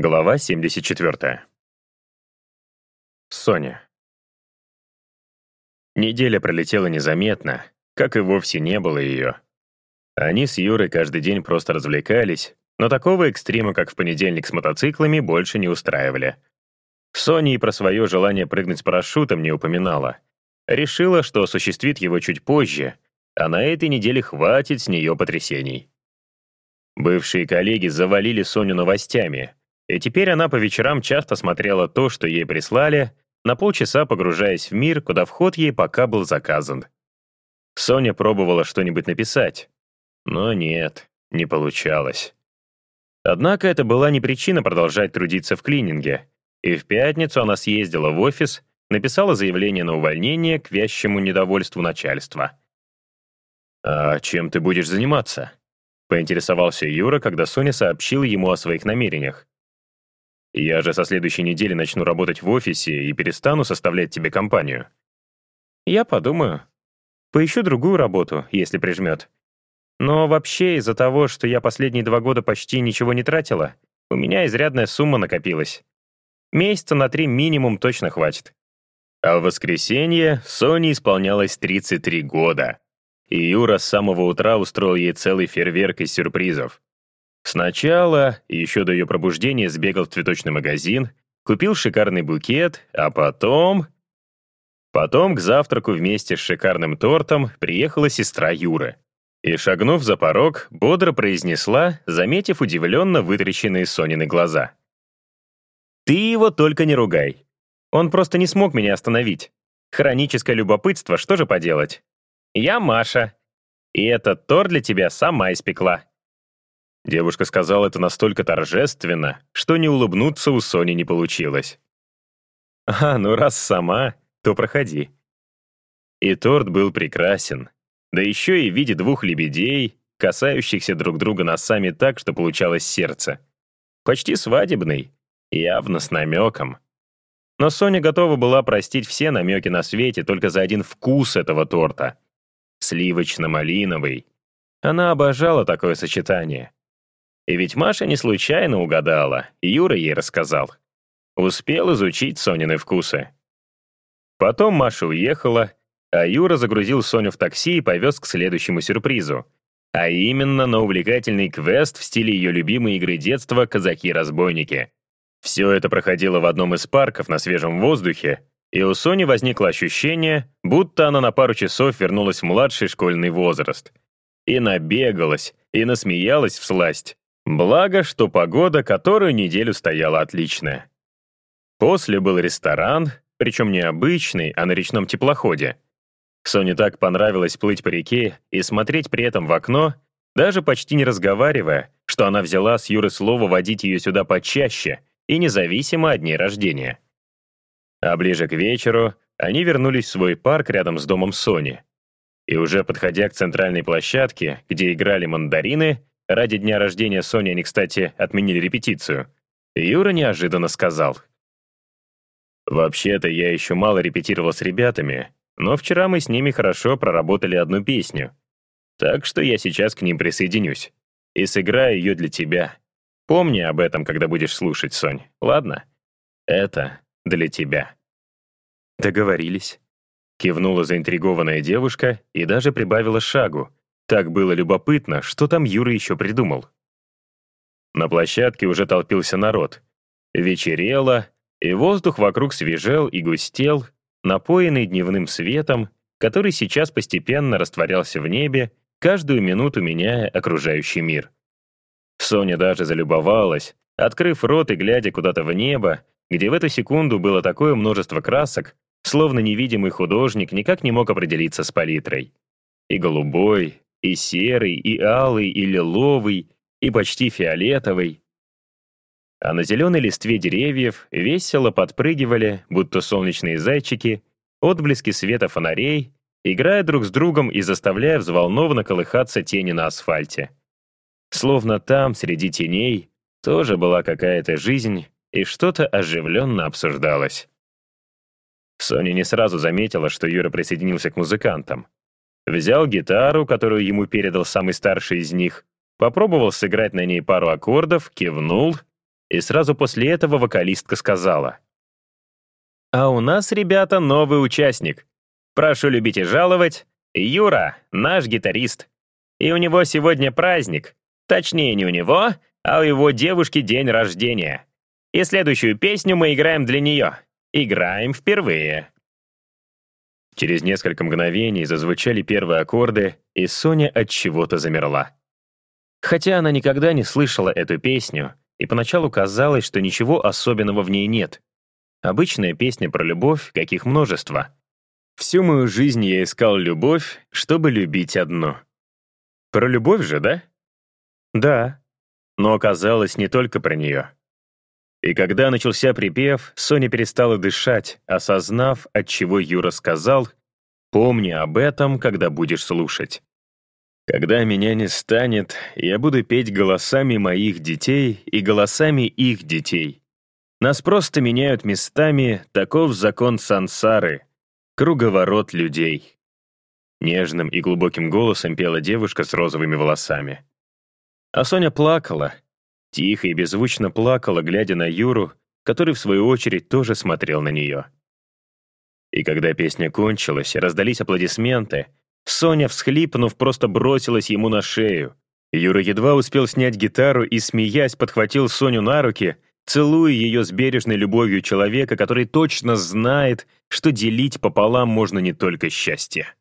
Глава 74. Соня. Неделя пролетела незаметно, как и вовсе не было ее. Они с Юрой каждый день просто развлекались, но такого экстрима, как в понедельник с мотоциклами, больше не устраивали. Соня и про свое желание прыгнуть с парашютом не упоминала. Решила, что осуществит его чуть позже, а на этой неделе хватит с нее потрясений. Бывшие коллеги завалили Соню новостями — и теперь она по вечерам часто смотрела то, что ей прислали, на полчаса погружаясь в мир, куда вход ей пока был заказан. Соня пробовала что-нибудь написать, но нет, не получалось. Однако это была не причина продолжать трудиться в клининге, и в пятницу она съездила в офис, написала заявление на увольнение к вящему недовольству начальства. «А чем ты будешь заниматься?» — поинтересовался Юра, когда Соня сообщила ему о своих намерениях. Я же со следующей недели начну работать в офисе и перестану составлять тебе компанию. Я подумаю. Поищу другую работу, если прижмет. Но вообще из-за того, что я последние два года почти ничего не тратила, у меня изрядная сумма накопилась. Месяца на три минимум точно хватит. А в воскресенье Соне исполнялось 33 года. И Юра с самого утра устроил ей целый фейерверк из сюрпризов. Сначала, еще до ее пробуждения, сбегал в цветочный магазин, купил шикарный букет, а потом... Потом к завтраку вместе с шикарным тортом приехала сестра Юры. И, шагнув за порог, бодро произнесла, заметив удивленно вытрященные Сонины глаза. «Ты его только не ругай. Он просто не смог меня остановить. Хроническое любопытство, что же поделать? Я Маша. И этот торт для тебя сама испекла. Девушка сказала это настолько торжественно, что не улыбнуться у Сони не получилось. «А, ну раз сама, то проходи». И торт был прекрасен. Да еще и в виде двух лебедей, касающихся друг друга носами так, что получалось сердце. Почти свадебный, явно с намеком. Но Соня готова была простить все намеки на свете только за один вкус этого торта. Сливочно-малиновый. Она обожала такое сочетание. И ведь Маша не случайно угадала, Юра ей рассказал. Успел изучить Сонины вкусы. Потом Маша уехала, а Юра загрузил Соню в такси и повез к следующему сюрпризу. А именно на увлекательный квест в стиле ее любимой игры детства «Казаки-разбойники». Все это проходило в одном из парков на свежем воздухе, и у Сони возникло ощущение, будто она на пару часов вернулась в младший школьный возраст. И набегалась, и насмеялась в сласть. Благо, что погода которую неделю стояла отличная. После был ресторан, причем не обычный, а на речном теплоходе. Соне так понравилось плыть по реке и смотреть при этом в окно, даже почти не разговаривая, что она взяла с Юры слово водить ее сюда почаще и независимо от дней рождения. А ближе к вечеру они вернулись в свой парк рядом с домом Сони. И уже подходя к центральной площадке, где играли мандарины, Ради дня рождения Сони они, кстати, отменили репетицию. Юра неожиданно сказал. «Вообще-то я еще мало репетировал с ребятами, но вчера мы с ними хорошо проработали одну песню. Так что я сейчас к ним присоединюсь. И сыграю ее для тебя. Помни об этом, когда будешь слушать, Сонь, ладно? Это для тебя». «Договорились», — кивнула заинтригованная девушка и даже прибавила шагу, так было любопытно, что там Юра еще придумал. На площадке уже толпился народ. Вечерело, и воздух вокруг свежел и густел, напоенный дневным светом, который сейчас постепенно растворялся в небе, каждую минуту меняя окружающий мир. Соня даже залюбовалась, открыв рот и глядя куда-то в небо, где в эту секунду было такое множество красок, словно невидимый художник никак не мог определиться с палитрой. И голубой, и серый, и алый, и лиловый, и почти фиолетовый. А на зеленой листве деревьев весело подпрыгивали, будто солнечные зайчики, отблески света фонарей, играя друг с другом и заставляя взволнованно колыхаться тени на асфальте. Словно там, среди теней, тоже была какая-то жизнь, и что-то оживленно обсуждалось. Соня не сразу заметила, что Юра присоединился к музыкантам. Взял гитару, которую ему передал самый старший из них, попробовал сыграть на ней пару аккордов, кивнул и сразу после этого вокалистка сказала. «А у нас, ребята, новый участник. Прошу любить и жаловать. Юра, наш гитарист. И у него сегодня праздник. Точнее, не у него, а у его девушки день рождения. И следующую песню мы играем для нее. Играем впервые». Через несколько мгновений зазвучали первые аккорды, и Соня от чего-то замерла. Хотя она никогда не слышала эту песню, и поначалу казалось, что ничего особенного в ней нет. Обычная песня про любовь, каких множество. Всю мою жизнь я искал любовь, чтобы любить одну. Про любовь же, да? Да. Но оказалось не только про нее. И когда начался припев, Соня перестала дышать, осознав, от чего Юра сказал «Помни об этом, когда будешь слушать». Когда меня не станет, я буду петь голосами моих детей и голосами их детей. Нас просто меняют местами, таков закон сансары, круговорот людей. Нежным и глубоким голосом пела девушка с розовыми волосами. А Соня плакала, тихо и беззвучно плакала, глядя на Юру, который, в свою очередь, тоже смотрел на нее. И когда песня кончилась, раздались аплодисменты, Соня, всхлипнув, просто бросилась ему на шею. Юра едва успел снять гитару и, смеясь, подхватил Соню на руки, целуя ее с бережной любовью человека, который точно знает, что делить пополам можно не только счастье.